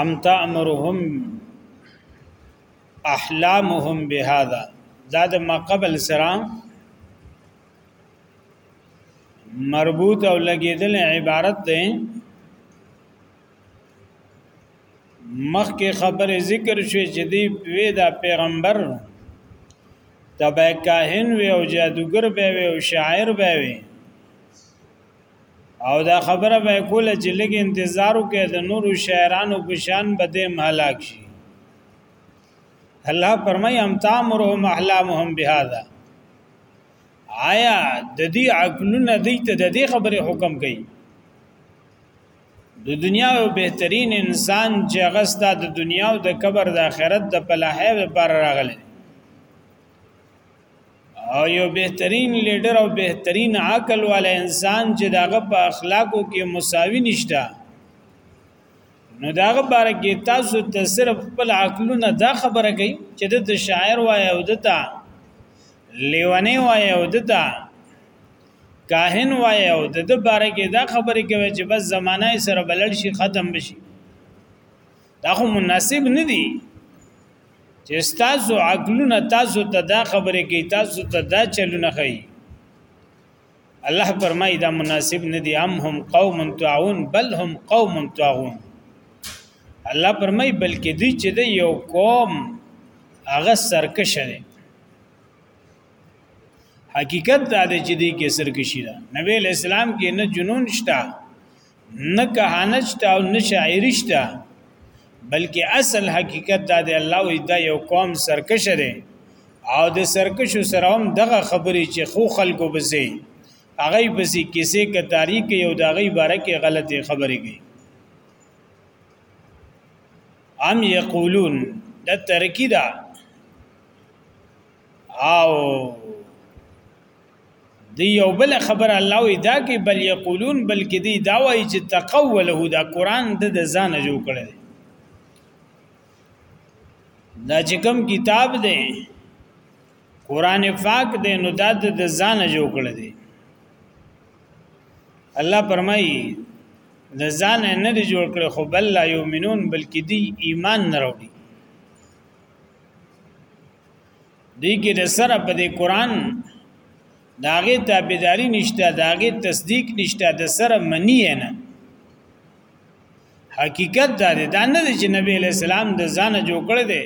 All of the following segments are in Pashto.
ام تامرهم احلامهم بهذا دا د ما قبل سره مربوط او لګیدل عبارت ده مخکې خبره ذکر شوې چې دی وی دا پیغمبر تبع کاهن وی او جادوګر به وی او شاعر به وی او دا خبره به کوله چې لګ انتظار وکړي د نورو شاعرانو په شان بده مهلاک شي الله فرمای ام تامرهم احلامهم بهذا آیا د دې عقلونه دې ته د دې خبره حکم کوي د دنیا او بهترین انسان چې غستا د دنیا او د قبر د آخرت د پلاحې لپاره راغلی او یو بهترین لیډر او بهترین عقل والا انسان چې داغه په اخلاقو کې مساوي نشته نو داغه باره کې تاسو ته صرف خپل عقلونه دا خبره کوي چې د شاعر وای او دتا لیونی وای او دتا کاهن وای او د باره کې دا خبره کوي چې بس زمانہ سره بلل شي ختم بشي دا خو مناسب نه دی چې تاسو عقلونه تاسو ته دا خبره کوي تاسو ته دا چلونه کوي الله فرمایي دا مناسب نه دی ام هم قوم تعون بل هم قوم تعون الله فرمایي بلکې دوی چې د یو قوم هغه سرکش دی حقیقت دا دی چې دی کې سرکشي ده نبی اسلام کې نه جنون شته نه کهانشته او نه شاعرشته بلکې اصل حقیقت دا دی الله وی دا یو قوم سرکش دی او د سرکش سره هم دغه خبرې چې خو خلکو بسې هغه بسې کیسې ک تاریخ یو دغه باره کې غلطه خبرې کوي ام یقولون د ترکی دا او دی یو بل خبر الله وی دا کې بل یقولون بلکې دی دا وایي چې تقوله دا قران د ځان جوړ کړي دا چې کوم کتاب دی قران پاک دی نو دا د ځان جوړ کړي دی الله فرمایي د ځان نه دی جوړ کړي خو بل لا یؤمنون بلکې دی ایمان نه راوړي دی کې د سره په دې قران داغه تابعداري نشته داغه تصدیق نشته د سره منی نه حقیقت دا دی دا نه دی چې نبی علیہ السلام د ځانه جوړ کړی دی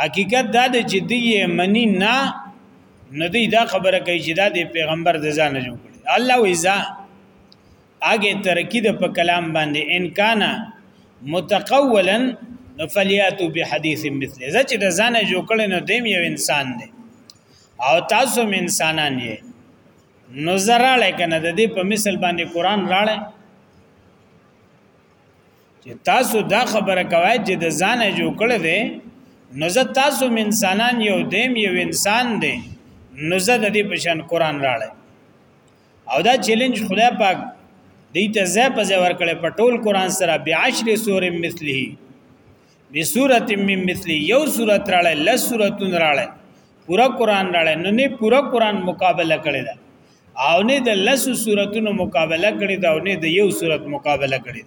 حقیقت دا دی چې دی منی نه ندی دا خبره کوي چې دا د پیغمبر د ځانه جوړ کړی الله ویزا اګه ترکی د په کلام باندې ان کان متقولا فلیاتو بحدیث مثل زه چې د ځانه جوړ کړي نو دیم یو انسان دی او تاسو هم انسانان یې نو زراله کنه د دې په مثل باندې قران راړې چې تاسو دا خبره کوي چې د ځانه جوړ کړي دی نو زه تاسو هم انسانان یو دیم یو انسان دی نو زه د دې په شان قران راړې او دا چیلنج خدای پاک دې ته ځای په ځای ورکړي په ټول قران سره بعشر سور مثله بسورت من مثله یو سورت راړل لس سورتون راړل پورا قران راړل نو نه پورا قران مقابله کړي دا او نه د لس سورتونو مقابله کړي دا او نه د یو سورت مقابله کړي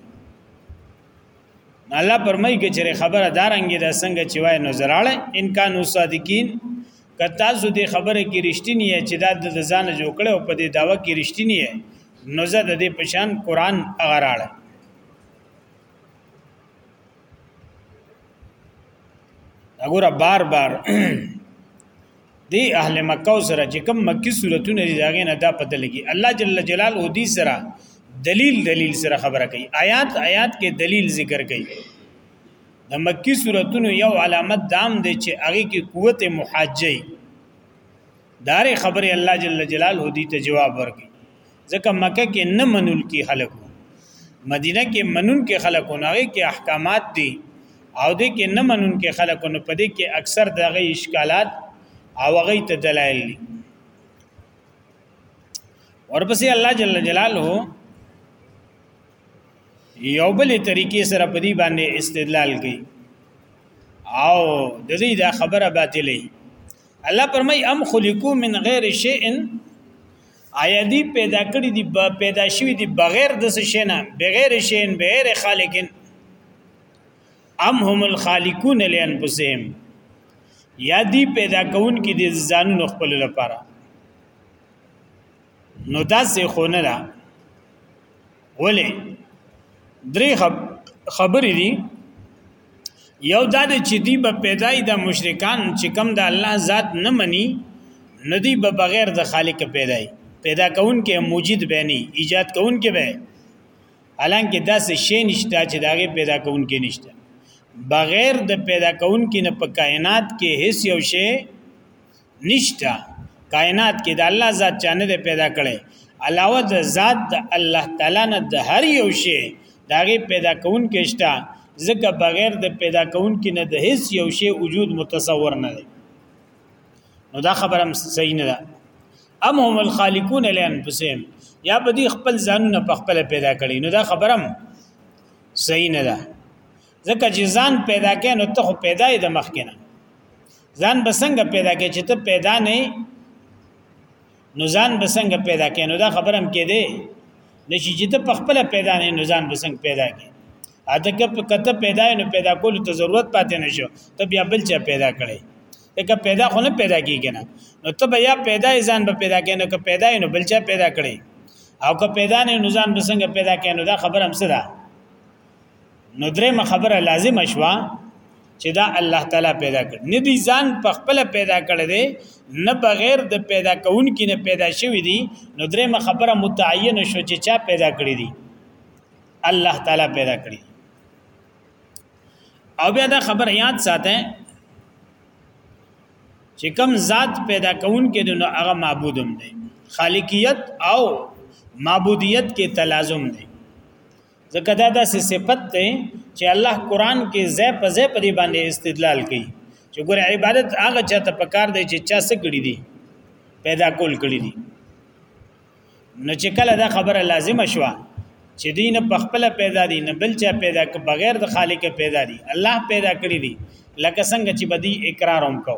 الله پرمای کې چې خبره دارنګي دا څنګه چې وای نو زراړه ان کانو صادقین که تاسو دې خبره کې رښتینی یې چې دا د ځان جوړ کړي او په دې داوا کې رښتینی یې نو زه د دې پشان قران اغراړه وګوره بار بار دی اهل مکه سره چې کوم مکی صورتونه دي داګه نه دا پته لګي الله جل جلاله دې سره دلیل دلیل سره خبره کوي آیات آیات کې دلیل ذکر کوي د مکی صورتونو یو علامت دام دی چې هغه کې قوت محاجه داري خبره الله جل جلاله دې ته جواب ورکړي ځکه مکه کې نه منول کې خلکو مدینه کې منون کې خلکو نه کې احکامات دي او دې کې نه منون کې خلکو نه پدې کې اکثر دغه اشکالات او هغه ته دلایل دي ورپسې الله جل جلاله یو بل طریقې سره په دې باندې استدلال کوي او د دې دا خبره باطلې الله پرمای ام خلقو من غیر شیء آیا دی پیدا کړی دی پیدا شوی دی بغیر د څه شي نه بغیر شي بغیر خالقین ام هم الخالقون لانفسهم یا دی پیدا کون کې د ځانونو خپل لپاره نو داسې خو نه ده ولې درې خبرې دي یو دا د چې دی به پیدای د مشرکان چې کم د الله ذات نه مني ندی به بغیر د خالق پیدای پیدا کون کې موجود به نه ایجاد کون کې به حالانکه دا څه شی نشته چې داغه پیدا کون کې نشته بغیر د پیدا کون کې نه په کائنات کې هیڅ یو شی نشته کائنات کې د الله ذات چا نه پیدا کړي علاوه د ذات د الله تعالی نه د هر یو شی داغه پیدا کون کې شته ځکه بغیر د پیدا کون کې نه د هیڅ یو شی وجود متصور نه دی نو دا خبره هم صحیح نه ده ام هم الخالقون لانفسهم یا بدی خپل ځانونه په خپل پیدا کړي نو دا خبره هم صحیح نه ده ځکه چې ځان پیدا کې نو ته خو پیدا یې د مخ کې نه ځان بسنګ پیدا کې چې ته پیدا نه نو ځان بسنګ پیدا کې نو دا خبرم کې دی نشي چې ته خپل پیدا نه نو ځان بسنګ پیدا کې اته که په کته پیدا نو پیدا کول ته ضرورت پاتې نشو ته بیا بل چا پیدا کړي ته پیدا خو نه پیدا کیږي نه نو ته بیا پیدا ځان به پیدا کې نو که پیدا نو بل چا پیدا کړي او که پیدا نه نو ځان بسنګ پیدا کې نو دا خبرم سره نو درېمه خبره لازمه شوه چې دا الله تعالی پیدا کړ نه دي ځان په خپل پیدا کړ دي نه بغیر د پیدا کونکي نه پیدا شوی دي نو درېمه خبره متعین شو چې چا پیدا کړی دي الله تعالی پیدا کړی او بیا دا خبر یاد ساته چې کم ذات پیدا کون کې نو هغه معبود هم دی خالقیت او معبودیت کې تلازم دی ځکه دا داسې صفت ده چې الله قران کې زې په زې په دې باندې استدلال کوي چې ګور عبادت هغه چاته پکار دی چې چا څه کړی دی پیدا کول کړی دی نو چې کله دا خبره لازمه شوه چې دین په خپل پیدا دي نه بل چا پیدا ک بغیر د خالق پیدا دي الله پیدا کړی دي لکه څنګه چې بدی اقرار هم کو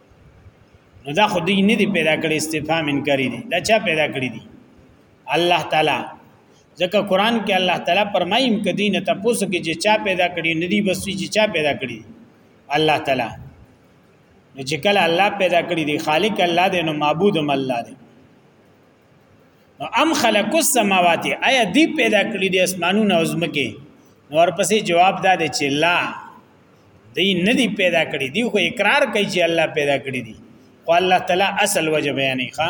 نو دا خو دی نه دی پیدا کړی استفهام انکاری دی دا چا پیدا کړی دی الله تعالی ځکه قران کې الله تعالی فرمایي کدی نه تاسو کې چې چا پیدا کړی نه دی بس چې چا پیدا کړی الله تعالی نو چې کله الله پیدا کړی دی خالق الله دی نو معبود هم الله دی نو ام خلق السماوات آیا دی پیدا کړی د اسمانونو او زمکه نور پسې جواب دا دی چې لا دی نه دی پیدا کړی دی خو اقرار کوي چې الله پیدا کړی دی خو الله تعالی اصل وجه بیانې ښا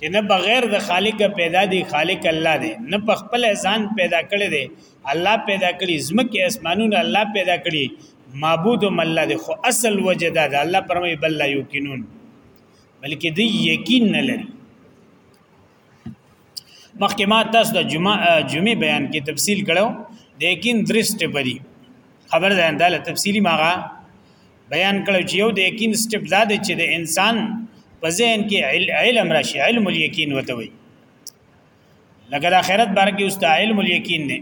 چې نه بغیر د خالق پیدا دی خالق الله دی نه په خپل ځان پیدا کړی دی الله پیدا کړی زمکه اسمانونه الله پیدا کړی معبود مله دی خو اصل وجه دا دی الله پرمې بل لا یقینون بلکې دوی یقین نه لري مخکې ما تاسو د جمعه جمعه بیان کې تفصیل کړو د یقین درې سټپ دي خبر ده انده تفصیلی ماغه بیان کړو چې یو د یقین سټپ دا دی چې د انسان په ذهن کې علم راشي علم الیقین وته وي لکه د آخرت بار کې اوستا علم الیقین دی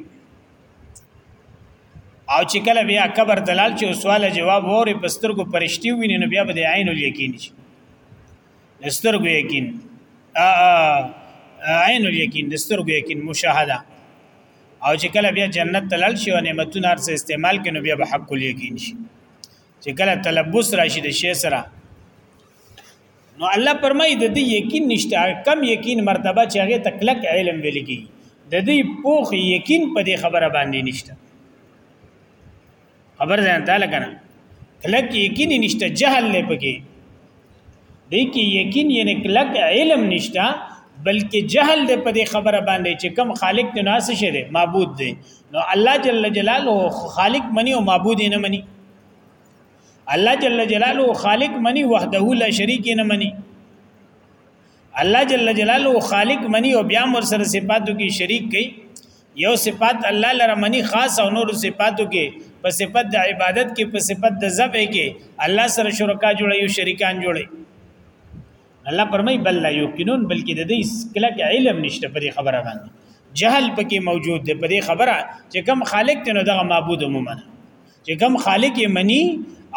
او چې کله بیا قبر دلال چې سوال جواب وره پستر کو پرشتي ویني نو بیا به د عین الیقین شي دستر کو یقین ا عین الیقین دستر کو یقین مشاهده او چې کله بیا جنت تلل شي او نعمتونه هر څه استعمال کینو بیا به حق الیقین شي چې کله تلبس راشي د شی سره نو الله پرمای د دې یقین نشته کم یقین مرتبه چې هغه تکلک علم ویل کی د دې پوخ یقین په دې خبره باندې نشته خبر ځان تعالی کنه کلک یقین نشته جهل لې پکې دې کې یقین یې کلک علم نشته بلکې جهل دې په دې خبره باندې چې کم خالق نه ناس شه دې معبود دې نو الله جل جلاله خالق منی او معبود نه منی الله جل جلاله خالق منی وحده لا شریک نه منی الله جل جلاله خالق منی او بیا مر سره صفاتو کې شریک کړي یو صفات الله لره منی خاص او نور صفاتو کې په صفت د عبادت کې په صفت د ذبح کې الله سره شرکا جوړي او شریکان جوړي الله پرمای بل لا یقینون بلکې د دې کلک علم نشته په خبره باندې جهل پکې موجود دی په دې خبره چې کم خالق ته نو دغه معبود مومنه چې کوم خالق یې مني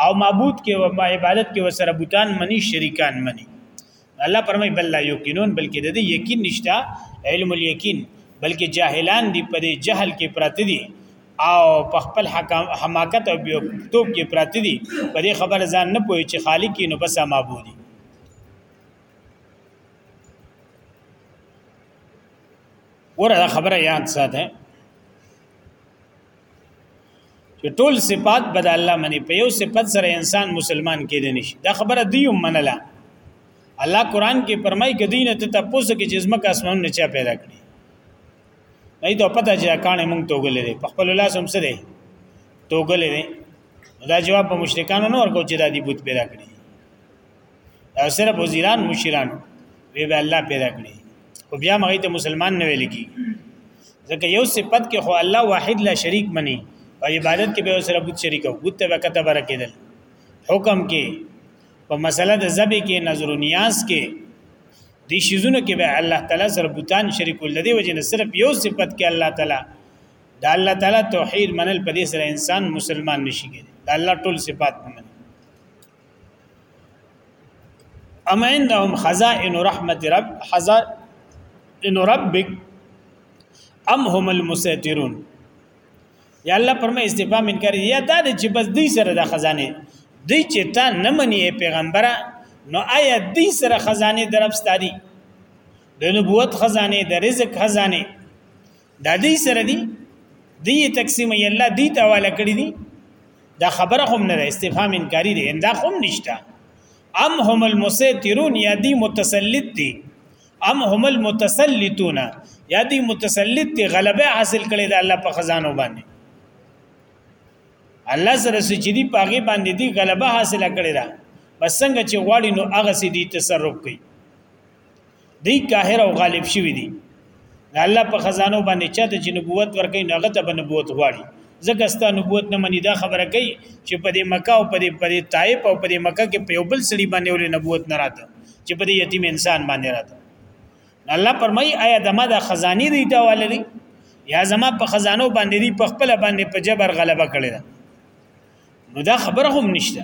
او معبود کې او عبادت کې وسره بوتان مني شریکان مني الله پرمای بل لا یقینون بلکې د دې یقین نشتا علم الیقین بلکې جاهلان دي په دې جهل کې پراته دي او په خپل حکام حماقت او بیوتوب کې پراته دي په دې خبره ځان نه پوي چې خالق یې نو بس معبودي ورته خبره یاد ساته چې ټول صفات بد الله منی په یو صفت سره انسان مسلمان کېدې نشي دا خبره دی منله الله قران کې فرمایي کې دین ته تاسو کې جسمه کا اسمان نه چا پیدا کړی نه ته پته چې کانه مونږ توګلې دي په خپل لاس هم سره توګلې دي دا جواب په مشرکانو نه ورکو چې دا دی بوت پیدا کړی دا صرف وزیران مشران وی به الله پیدا کړی خو بیا مغه ته مسلمان نه ویل کی ځکه یو صفت کې خو الله واحد لا شریک منی په عبادت کې به سره بوت شریک او بوت ته کته برکېدل حکم کې په مسله د ذبې کې نظر و نیاز کې دې شیزونو کې به الله تعالی سره بوتان شریک ول دي وجنه صرف یو صفت کې الله تعالی دا الله تعالی توحید منل په دې سره انسان مسلمان نشي کېږي دا الله ټول صفات منل ام عندهم خزائن رحمت رب خزائن ربک ام هم المسيطرون یا الله پرمه استفهام انکار یا دا چې بس دې سره د خزانه دې چې تا نه منی پیغمبره نو آیا دې سره خزانه درپستادي د نبوت خزانه د رزق خزانه دا دې سره دي دې تقسیم یې الله دې ته والا کړی دي دا خبره هم نه استفهام انکاری دی اندا هم نشته ام هم المسیترون یا دې متسلط دي ام هم المتسلطون یا دې متسلط دي غلبه حاصل کړي د الله په خزانو باندې الله سره چې دي پاغي باندې دي غلبه حاصله کړي دا بس څنګه چې غواړي نو هغه سي دي تصرف کوي دی قاهر او غالب شوی دی د الله په خزانو باندې چا ته چې نبوت ورکړي نو هغه ته به نبوت غواړي ځکه ستا نبوت نه مني دا خبره کوي چې په دې مکه او په دې په دې طائف او په دې مکه کې په یو بل سړي باندې ولې نبوت نه راته چې په دې یتیم انسان باندې راته الله پرمای آیا دما د خزانی دی دا ولري یا زما په خزانو باندې دی په خپل باندې په جبر غلبه کړی دا نو دا خبره هم نشته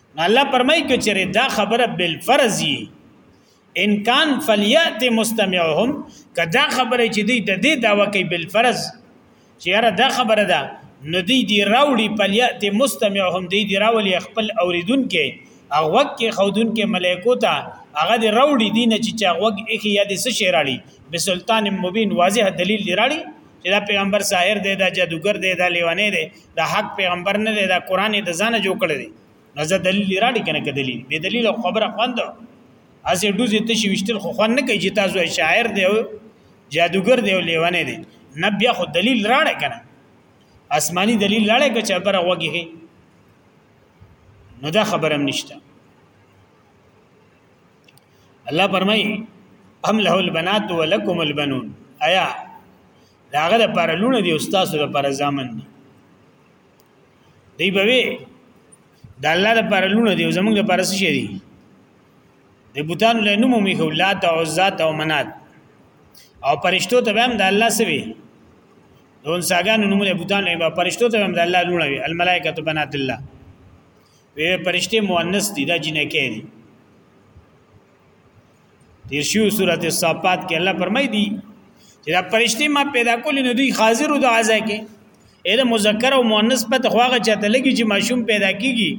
الله پرمای کې چیرې دا خبره بل فرضی ان کان فلیات مستمعهم کدا خبره چې دی د دې داوا کوي بل فرض چې یاره دا خبره ده نو دی دی راوړي فلیات مستمعهم دی دی راولي خپل اوریدون کې هغه وخت کې خودون کې ملائکو ته هغه دی راوړي دین چې چا وګ اخی یا د سشي راړي بسلطان مبین واضح دلیل دی راړي چې دا پیغمبر ساحر دی دا جادوګر دی دا لیوانه دی دا حق پیغمبر نه دی دا قران د ځانه جوړ کړی دی نو زه دلیل راړي کنه کې دلیل به دلیل خبره خوند اسې دوزې ته شي وشتل خو خوند نه کوي چې تاسو شاعر دی او جادوګر دی او لیوانه دی نه بیا خو دلیل راړي کنه آسمانی دلیل راړي که چې بره وږي نو دا خبره هم نشته الله فرمای ام له البنات ولکم البنون آیا داغه لپاره لونه دی استاد لپاره ځامن دی دی به وی د الله لپاره لونه دی زمونږ لپاره څه شي دی د بوتان له نومو می خو لات او عزات او منات او پرشتو ته هم د الله سوي دون ساګان نومونه بوتان له پرشتو ته هم د الله لونه وی الملائکه بنات الله وی پرشته مؤنث دي دا جنکه دي د شیو صورت صفات کې الله فرمای دي چې دا پرشته ما پیدا کول نو دوی حاضر او د عزا کې اله مذکر او مؤنث په تخواغه چاته لګي چې ماشوم پیدا کیږي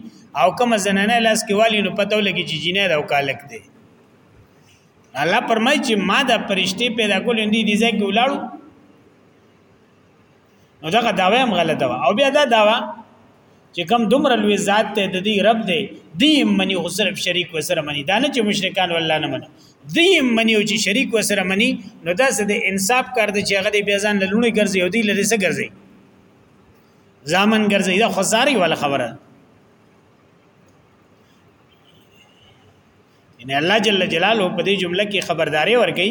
او کوم زنانه لاس کې والی نو پته لګي چې جینې دا وکالک دي الله پرمای چې ما دا پرشته پیدا کول دي دي ځکه ولاړو نو دا داوا هم غلطه وا او بیا دا داوا چې کم دومره لوی ذات ته د دې رب دی دی منی خو صرف شریک وسره منی دا نه چې مشرکان والله نه منی دی منی او چې شریک وسره منی نو دا څه د انصاف کار دی چې هغه د بیزان لونه ګرځي او دی لری څه ګرځي ځامن ګرځي دا خزاري ولا خبره ان الله جل جلاله په دې جمله کې خبرداري ورکړي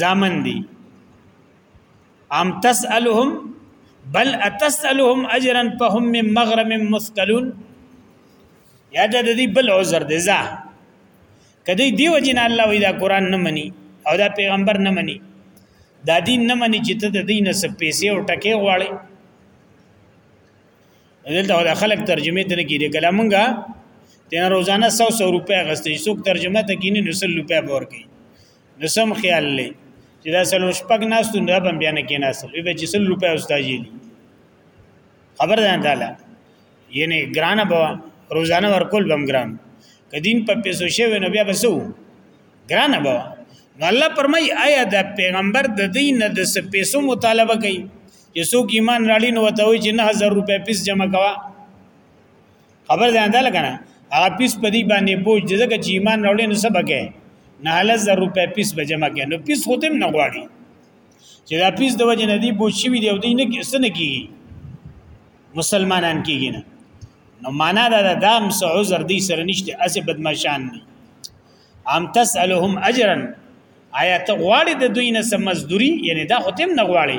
زامن دي ام تسالهم بل اتسالهم اجرا فهم من مغرم مثقلون یا د دې بل عذر دی ځا کدی دیو جن الله وی دا قران نه مني او دا پیغمبر نه مني دا دین نه مني چې ته د دین څخه پیسې او ټکي غواړي دلته دا خلک ترجمه ته نه کیږي کلامونګه تینا روزانه 100 100 روپیا غستې څوک ترجمه ته کینی نو 100 روپیا ورکړي نسم خیال لې چې دا سلو شپږ ناس ته نه بم بیان کې ناس وي به چې سل روپیا استاجی خبر ده تعالی یعنی ګران به روزانه ورکول بم ګران کدین په پیسو شوی نو بیا بسو ګران به نو الله پرمای آیا د پیغمبر د دین د پیسو مطالبه کوي چې څوک ایمان راړي نو وته وي چې 9000 روپیا پیس جمع کوا خبر ځان ده لګنه هغه پیس په دې باندې بوج ځکه چې ایمان راوړې نو سبکه نه لز روپې پیس به جمع کړي نو پیس خودم نه غواړي چې دا پیس د وجه نه دی بوج شي دی او دې نه کیسنه کیږي مسلمانان کیږي نه نو معنا دا د دام سو عذر دی سره نشته اسه بدمعشان دي ام تسالهم اجرا آیا ته غواړي د دوی نه سم مزدوري یعنی دا خو تم نه غواړي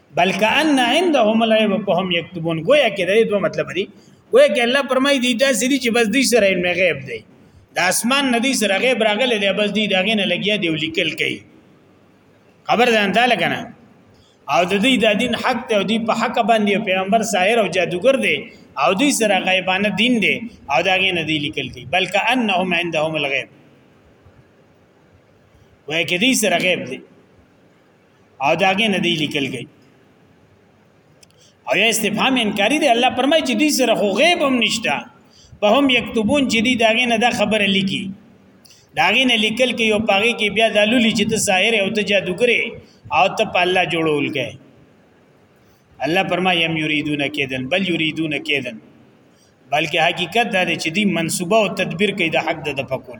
بلکې ان عندهم العيب فهم يكتبون گویا کې د دوه مطلب دی گویا کې الله فرمایي دی دا سړي چې بس دې سره علم غیب دی د اسمان ندی سره غیب راغلی دی بس دې داغه نه لګیا دی ولیکل کوي خبر ده انده لګنه او د دې د دین حق ته او دې په حق باندې پیغمبر ساحر او جادوګر دی او دې سره غیبانه دین دی او داغه نه دی لیکل دی بلکې انهم عندهم الغیب وای کې دې سره غیب دی او داګه نه دی لیکل گئی او یا استفهام انکاری دی الله پرمای چې دې سره خو غیب هم نشته په هم یكتبون چې دې داګه نه دا خبره لیکي داګه نه لیکل کې یو پاګه کې بیا دالولي چې ته ساحر او ته جادوګره او ته په الله جوړول کې الله پرمای یم یریدون کیدن بل یریدون کیدن بلکې حقیقت دا دی چې دی منسوبه او تدبیر کوي د حق د تفکر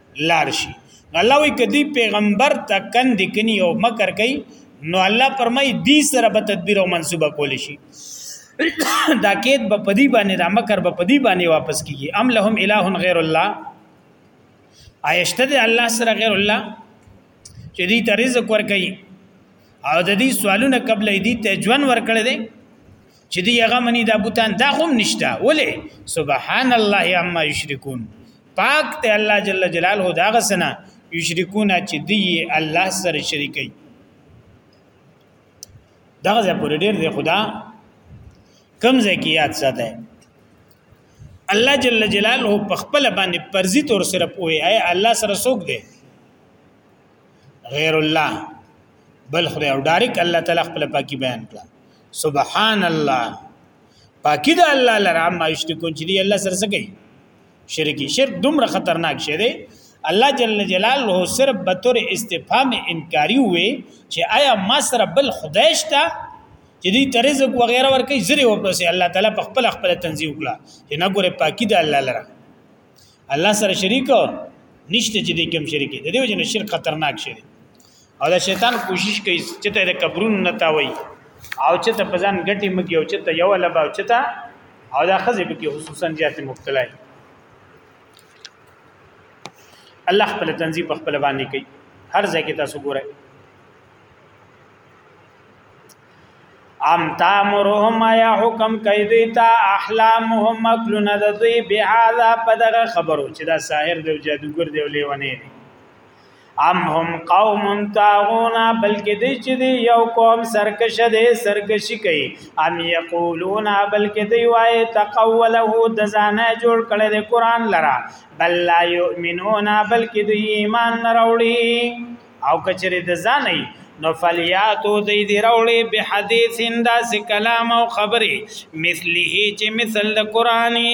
لاړ شي الله وی کدی پیغمبر ته کند کني او مکر کوي نو الله پرمای دی سره به تدبیر او منصوبه کول شي دا کېد به پدی باندې دا مکر به پدی باندې واپس کیږي ام لهم الہ غیر الله آیشته دی الله سره غیر الله چې دې ته رزق ورکړي او د دې سوالونه قبل دې ته ژوند ورکړي دي چې دې هغه منی د بوتان دا هم نشته ولې سبحان الله عما یشرکون پاک ته الله جل جلاله دا غسنا یشرکون چې دی الله سره شریکي دغه ځای پورې ډېر دی خدا کم ځای کې یاد ساته الله جل جلاله په خپل باندې پرزي تور سره پوي اي الله سره سوق دی غیر الله بل خدای او ډایرک الله تعالی خپل پاکي بیان کړه سبحان الله پاکی دا الله لرا ما یشتکون چې دی الله سره سګي شرکی شرک دومره خطرناک شی دی الله جل جلاله صرف به تر استفهام انکاری وي چې آیا ما سره بل خدای شته چې دې ترزق وغیرہ ورکې زری ورپسې الله تعالی په خپل خپل تنظیم کړه چې نه ګوره پاکی د الله لره الله سره شریک نشته چې دې کوم شریک دې وجه نه شرک خطرناک شي او دا شیطان کوشش کوي چې ته د قبرونو نه تاوي او چې ته پزان غټي مګي او چې ته یو لبا او چې ته او دا خزه به کې خصوصا زیات مبتلا دي الله خپل تنظیم په خپل باندې کوي هر ځای کې تاسو ګورئ ام تامرهم یا حکم کوي دوی ته احلامهم مکلون د دوی بهذا په دغه خبرو چې دا ساحر دی جادوګر دی لیونه دی ام هم قوم طاغون بلکې دی چې دی یو قوم سرکش دی سرکشي کوي ام یقولون بلکې دی وای تقوله د ځانه جوړ کړي د قران لرا بل لا یؤمنون بلکې دی ایمان نه راوړي او کچره د ځانه نو فلیاتو دی دی روړی به حدیث انداز کلام او خبره مثله چې مثل د قرآنی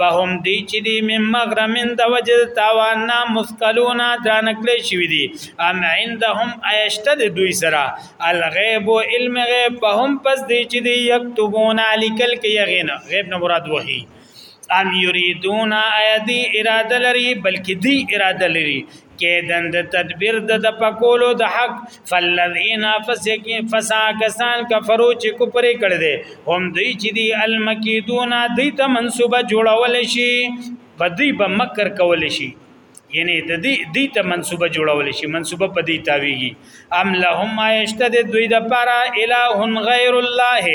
فهم دی چې دی مم مغرم د وجد تاوان نه مثقلون دران کړی شوی دی ام عندهم ایشته د دوی سره الغیب و علم غیب فهم پس دی چې دی یكتبون لیکل کې یغینا غیب نه مراد وحی ام یریدون ایدی اراده لري بلکې دی اراده لري کېدن د تدبیر د د پکولو د حق فلذین فسکین فسا کسان کفرو چې کوپر کړ دې هم دوی چې دی المکیدون دوی ته منسوبه جوړول شي په دوی به مکر کول شي یعنی د دې دې ته منسوبه جوړول شي منسوبه په دې تاویږي ام لهم ما یشتد دوی د پاره الہ غیر الله